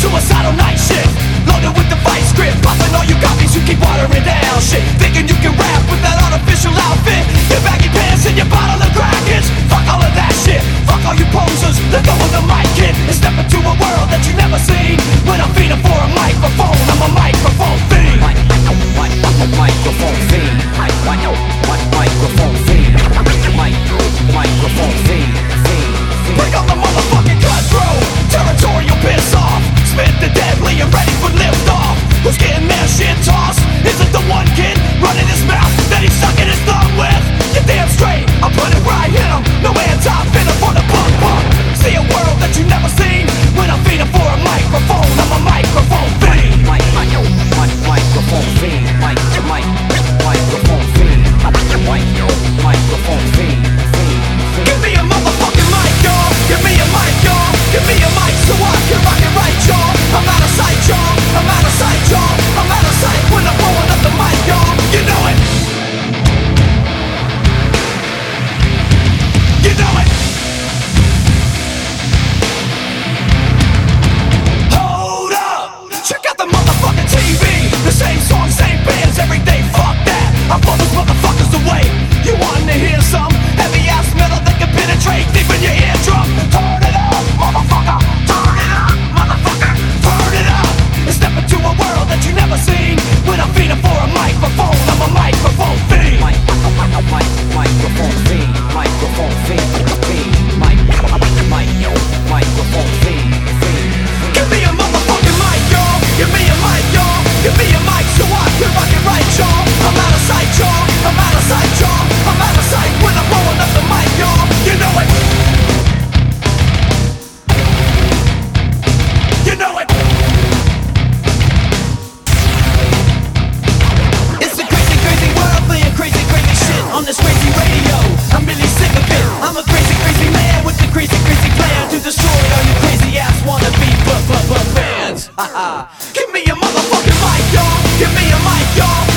Suicidal night shift Loaded with the vice grip. Popping all you copies you keep watering down Shit, Give me a motherfucking mic, y'all. Give me a mic, y'all.